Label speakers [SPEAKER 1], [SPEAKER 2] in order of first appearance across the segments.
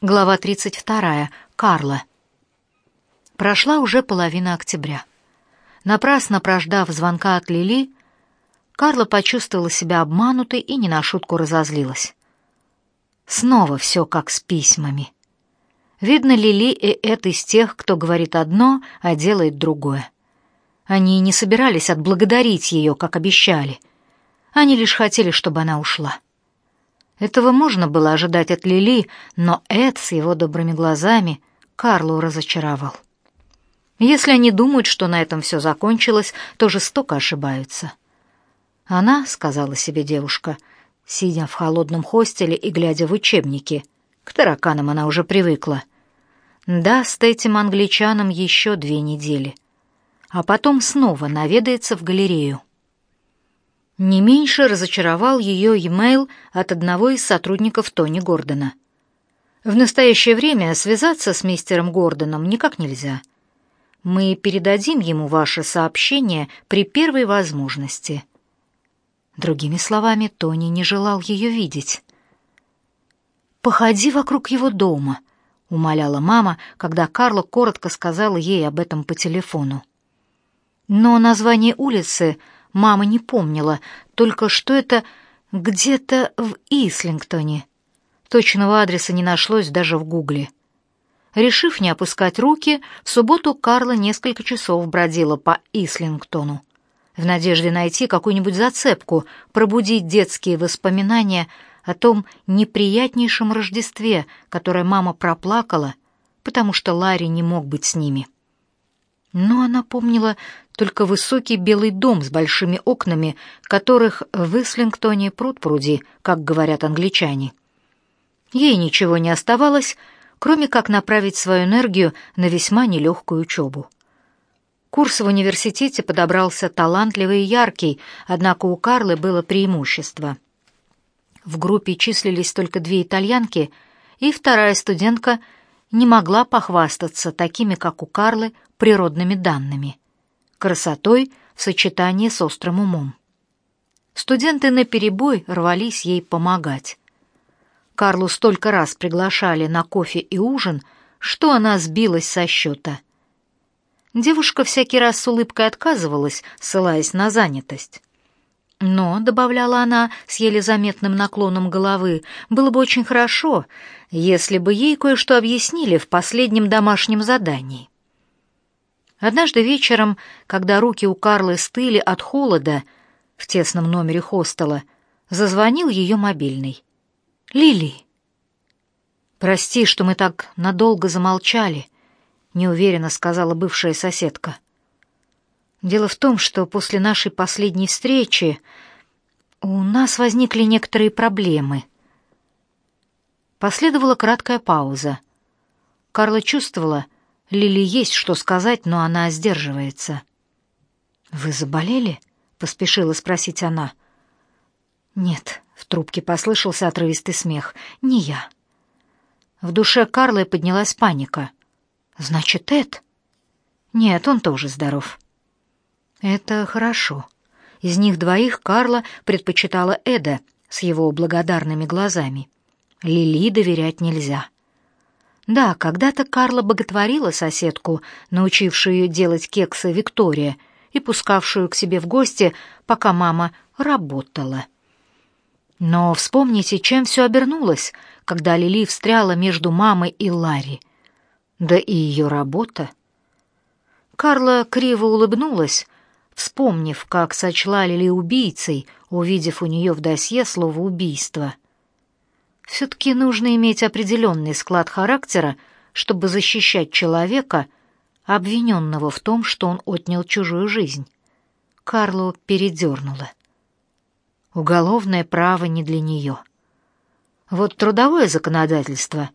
[SPEAKER 1] Глава 32. Карла. Прошла уже половина октября. Напрасно прождав звонка от Лили, Карла почувствовала себя обманутой и не на шутку разозлилась. Снова все как с письмами. Видно, Лили и это из тех, кто говорит одно, а делает другое. Они не собирались отблагодарить ее, как обещали. Они лишь хотели, чтобы она ушла. Этого можно было ожидать от Лили, но Эд с его добрыми глазами Карлу разочаровал. Если они думают, что на этом все закончилось, то жестоко ошибаются. Она, сказала себе девушка, сидя в холодном хостеле и глядя в учебники. К тараканам она уже привыкла. Даст этим англичанам еще две недели. А потом снова наведается в галерею. Не меньше разочаровал ее e-mail от одного из сотрудников Тони Гордона. В настоящее время связаться с мистером Гордоном никак нельзя. Мы передадим ему ваше сообщение при первой возможности. Другими словами, Тони не желал ее видеть. «Походи вокруг его дома», — умоляла мама, когда Карла коротко сказала ей об этом по телефону. Но название улицы Мама не помнила, только что это где-то в Ислингтоне. Точного адреса не нашлось даже в Гугле. Решив не опускать руки, в субботу Карла несколько часов бродила по Ислингтону в надежде найти какую-нибудь зацепку, пробудить детские воспоминания о том неприятнейшем Рождестве, которое мама проплакала, потому что Ларри не мог быть с ними. Но она помнила только высокий белый дом с большими окнами, которых в Ислингтоне пруд-пруди, как говорят англичане. Ей ничего не оставалось, кроме как направить свою энергию на весьма нелегкую учебу. Курс в университете подобрался талантливый и яркий, однако у Карлы было преимущество. В группе числились только две итальянки, и вторая студентка не могла похвастаться такими, как у Карлы, природными данными красотой в сочетании с острым умом. Студенты наперебой рвались ей помогать. Карлу столько раз приглашали на кофе и ужин, что она сбилась со счета. Девушка всякий раз с улыбкой отказывалась, ссылаясь на занятость. Но, добавляла она с еле заметным наклоном головы, было бы очень хорошо, если бы ей кое-что объяснили в последнем домашнем задании. Однажды вечером, когда руки у Карлы стыли от холода в тесном номере хостела, зазвонил ее мобильный. «Лили!» «Прости, что мы так надолго замолчали», — неуверенно сказала бывшая соседка. «Дело в том, что после нашей последней встречи у нас возникли некоторые проблемы». Последовала краткая пауза. Карла чувствовала, Лили есть что сказать, но она сдерживается. «Вы заболели?» — поспешила спросить она. «Нет», — в трубке послышался отрывистый смех, — «не я». В душе Карлы поднялась паника. «Значит, Эд?» «Нет, он тоже здоров». «Это хорошо». Из них двоих Карла предпочитала Эда с его благодарными глазами. Лили доверять нельзя. Да, когда-то Карла боготворила соседку, научившую ее делать кексы Виктория, и пускавшую к себе в гости, пока мама работала. Но вспомните, чем все обернулось, когда Лили встряла между мамой и Ларри. Да и ее работа. Карла криво улыбнулась, вспомнив, как сочла Лили убийцей, увидев у нее в досье слово «убийство». Все-таки нужно иметь определенный склад характера, чтобы защищать человека, обвиненного в том, что он отнял чужую жизнь. Карлу передернуло. Уголовное право не для нее. Вот трудовое законодательство,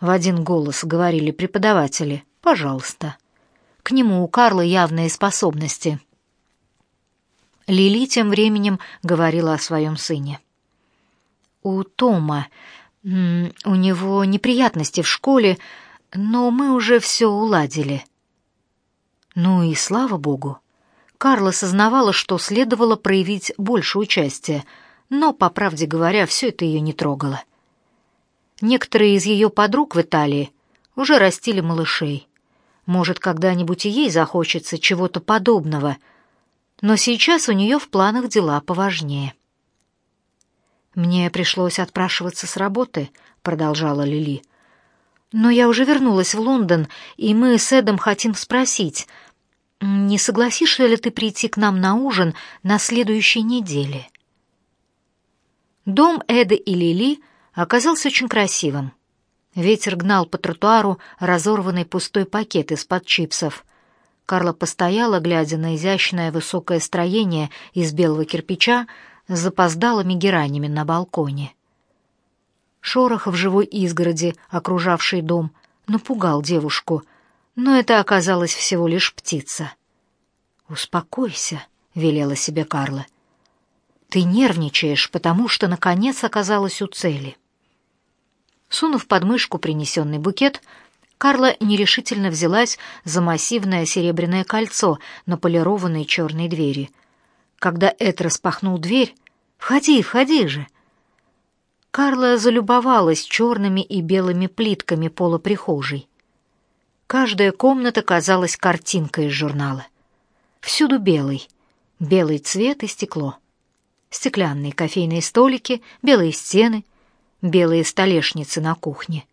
[SPEAKER 1] в один голос говорили преподаватели, пожалуйста. К нему у Карла явные способности. Лили тем временем говорила о своем сыне у Тома. У него неприятности в школе, но мы уже все уладили. Ну и слава богу. Карла сознавала, что следовало проявить больше участия, но, по правде говоря, все это ее не трогало. Некоторые из ее подруг в Италии уже растили малышей. Может, когда-нибудь и ей захочется чего-то подобного, но сейчас у нее в планах дела поважнее. «Мне пришлось отпрашиваться с работы», — продолжала Лили. «Но я уже вернулась в Лондон, и мы с Эдом хотим спросить, не согласишься ли ты прийти к нам на ужин на следующей неделе?» Дом Эда и Лили оказался очень красивым. Ветер гнал по тротуару разорванный пустой пакет из-под чипсов. Карла постояла, глядя на изящное высокое строение из белого кирпича с запоздалыми геранями на балконе. Шорох в живой изгороди, окружавший дом, напугал девушку, но это оказалось всего лишь птица. «Успокойся», — велела себе Карла. «Ты нервничаешь, потому что, наконец, оказалась у цели». Сунув под мышку принесенный букет, Карла нерешительно взялась за массивное серебряное кольцо на полированной черной двери. Когда Эд распахнул дверь, «Входи, входи же!» Карла залюбовалась черными и белыми плитками пола прихожей. Каждая комната казалась картинкой из журнала. Всюду белый, белый цвет и стекло. Стеклянные кофейные столики, белые стены — белые столешницы на кухне.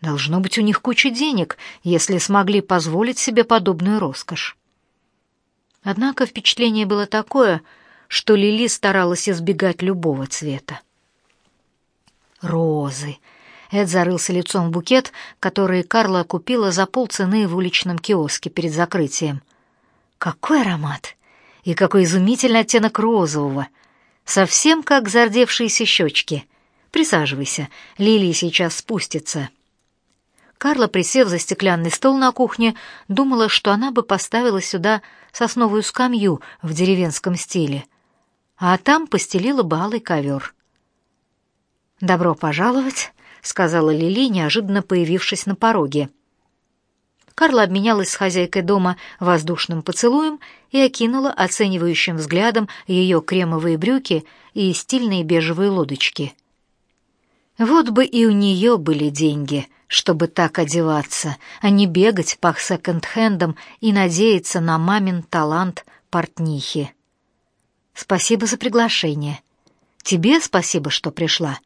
[SPEAKER 1] Должно быть, у них куча денег, если смогли позволить себе подобную роскошь. Однако впечатление было такое, что Лили старалась избегать любого цвета. Розы. Эд зарылся лицом в букет, который Карла купила за полцены в уличном киоске перед закрытием. Какой аромат! И какой изумительный оттенок розового! Совсем как зардевшиеся щечки. Присаживайся, Лилия сейчас спустится». Карла, присев за стеклянный стол на кухне, думала, что она бы поставила сюда сосновую скамью в деревенском стиле, а там постелила бы алый ковер. «Добро пожаловать», — сказала Лили, неожиданно появившись на пороге. Карла обменялась с хозяйкой дома воздушным поцелуем и окинула оценивающим взглядом ее кремовые брюки и стильные бежевые лодочки — вот бы и у нее были деньги, чтобы так одеваться, а не бегать по секонд-хендам и надеяться на мамин талант портнихи. Спасибо за приглашение. Тебе спасибо, что пришла.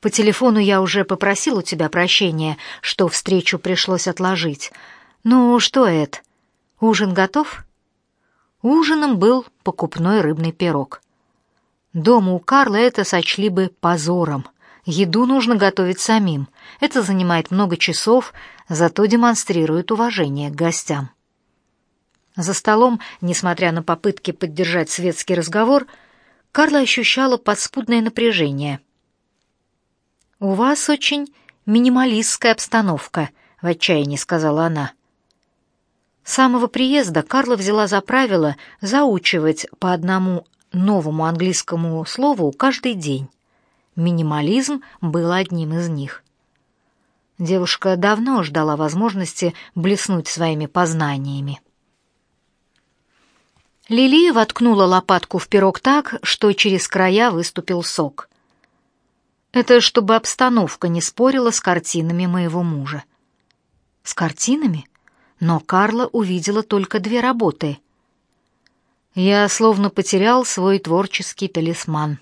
[SPEAKER 1] По телефону я уже попросил у тебя прощения, что встречу пришлось отложить. Ну, что это? Ужин готов? Ужином был покупной рыбный пирог. Дома у Карла это сочли бы позором — Еду нужно готовить самим. Это занимает много часов, зато демонстрирует уважение к гостям. За столом, несмотря на попытки поддержать светский разговор, Карла ощущала подспудное напряжение. «У вас очень минималистская обстановка», — в отчаянии сказала она. С самого приезда Карла взяла за правило заучивать по одному новому английскому слову каждый день. Минимализм был одним из них. Девушка давно ждала возможности блеснуть своими познаниями. Лилия воткнула лопатку в пирог так, что через края выступил сок. Это чтобы обстановка не спорила с картинами моего мужа. С картинами? Но Карла увидела только две работы. Я словно потерял свой творческий талисман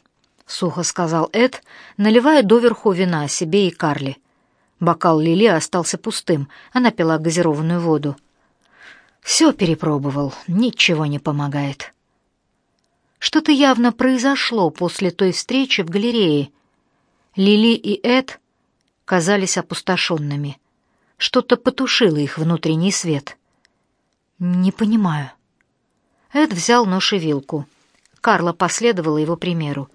[SPEAKER 1] сухо сказал Эд, наливая доверху вина себе и Карли. Бокал Лили остался пустым, она пила газированную воду. Все перепробовал, ничего не помогает. Что-то явно произошло после той встречи в галерее. Лили и Эд казались опустошенными. Что-то потушило их внутренний свет. Не понимаю. Эд взял нож и вилку. Карла последовала его примеру.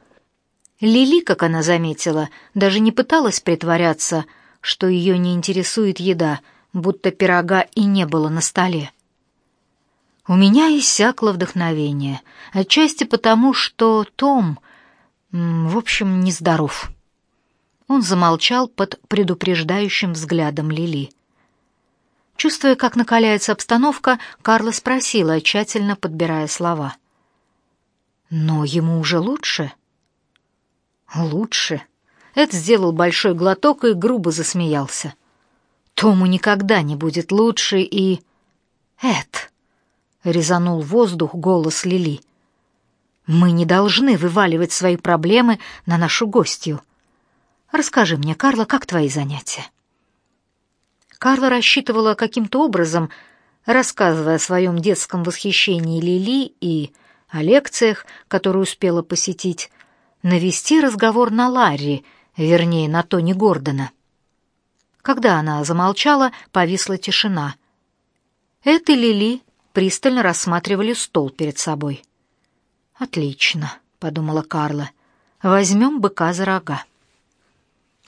[SPEAKER 1] Лили, как она заметила, даже не пыталась притворяться, что ее не интересует еда, будто пирога и не было на столе. У меня иссякло вдохновение, отчасти потому, что Том, в общем, нездоров. Он замолчал под предупреждающим взглядом Лили. Чувствуя, как накаляется обстановка, Карла спросила, тщательно подбирая слова. «Но ему уже лучше?» Лучше. Эд сделал большой глоток и грубо засмеялся. Тому никогда не будет лучше и... Эд, резанул воздух голос Лили. Мы не должны вываливать свои проблемы на нашу гостью. Расскажи мне, Карла, как твои занятия? Карла рассчитывала каким-то образом, рассказывая о своем детском восхищении Лили и о лекциях, которые успела посетить, навести разговор на Ларри, вернее, на Тони Гордона. Когда она замолчала, повисла тишина. Эд и Лили пристально рассматривали стол перед собой. «Отлично», — подумала Карла, — «возьмем быка за рога».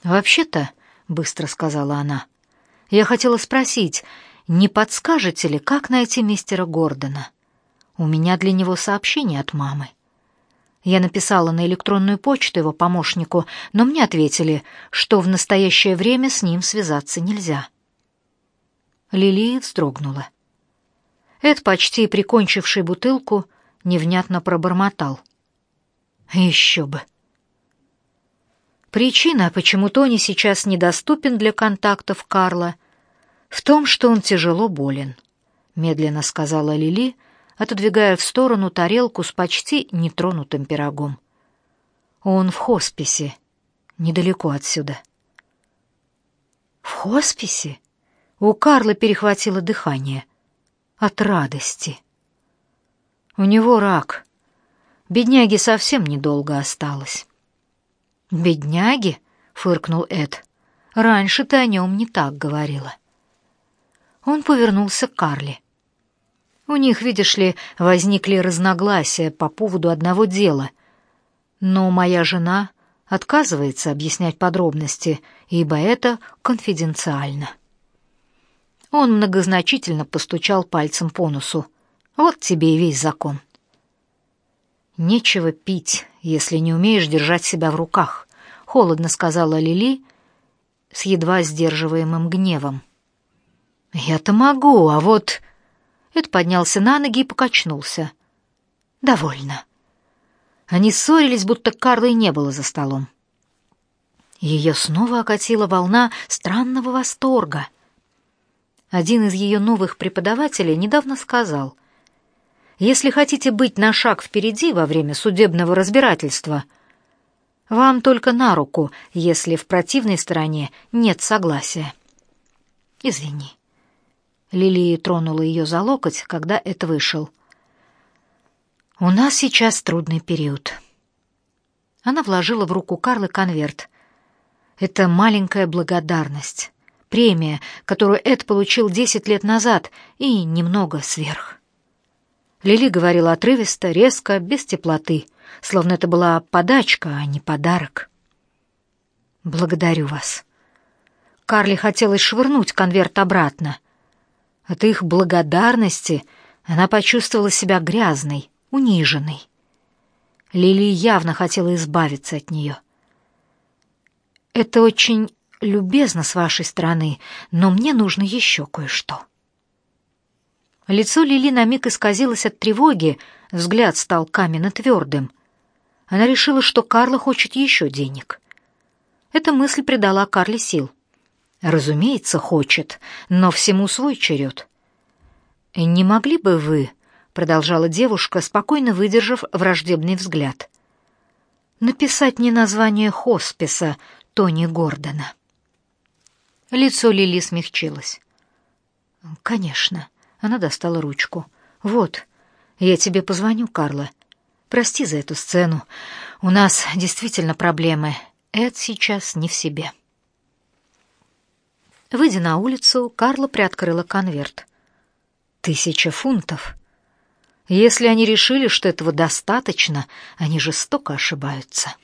[SPEAKER 1] «Вообще-то», — быстро сказала она, — «я хотела спросить, не подскажете ли, как найти мистера Гордона? У меня для него сообщение от мамы». Я написала на электронную почту его помощнику, но мне ответили, что в настоящее время с ним связаться нельзя. Лилия вздрогнула. Эд, почти прикончивший бутылку, невнятно пробормотал. «Еще бы!» Причина, почему Тони сейчас недоступен для контактов Карла, в том, что он тяжело болен, медленно сказала Лили, отодвигая в сторону тарелку с почти нетронутым пирогом. Он в хосписе, недалеко отсюда. В хосписе? У Карла перехватило дыхание от радости. У него рак. Бедняге совсем недолго осталось. «Бедняги?» — фыркнул Эд. «Раньше ты о нем не так говорила». Он повернулся к Карли. У них, видишь ли, возникли разногласия по поводу одного дела. Но моя жена отказывается объяснять подробности, ибо это конфиденциально. Он многозначительно постучал пальцем по носу. Вот тебе и весь закон. Нечего пить, если не умеешь держать себя в руках, холодно сказала Лили с едва сдерживаемым гневом. Я-то могу, а вот Эд поднялся на ноги и покачнулся. Довольно. Они ссорились, будто Карлы не было за столом. Ее снова окатила волна странного восторга. Один из ее новых преподавателей недавно сказал: если хотите быть на шаг впереди во время судебного разбирательства, вам только на руку, если в противной стороне нет согласия. Извини. Лилия тронула ее за локоть, когда это вышел. У нас сейчас трудный период. Она вложила в руку Карлы конверт. Это маленькая благодарность, премия, которую Эд получил десять лет назад и немного сверх. Лили говорила отрывисто, резко, без теплоты, словно это была подачка, а не подарок. «Благодарю вас». Карли хотелось швырнуть конверт обратно. От их благодарности она почувствовала себя грязной, униженной. Лили явно хотела избавиться от нее. «Это очень любезно с вашей стороны, но мне нужно еще кое-что». Лицо Лили на миг исказилось от тревоги, взгляд стал каменно-твердым. Она решила, что Карла хочет еще денег. Эта мысль придала Карле сил. Разумеется, хочет, но всему свой черед. «Не могли бы вы, — продолжала девушка, спокойно выдержав враждебный взгляд, — написать не название хосписа Тони Гордона?» Лицо Лили смягчилось. «Конечно. Она достала ручку. «Вот, я тебе позвоню, Карла. Прости за эту сцену. У нас действительно проблемы. Эд сейчас не в себе». Выйдя на улицу, Карла приоткрыла конверт. «Тысяча фунтов. Если они решили, что этого достаточно, они жестоко ошибаются».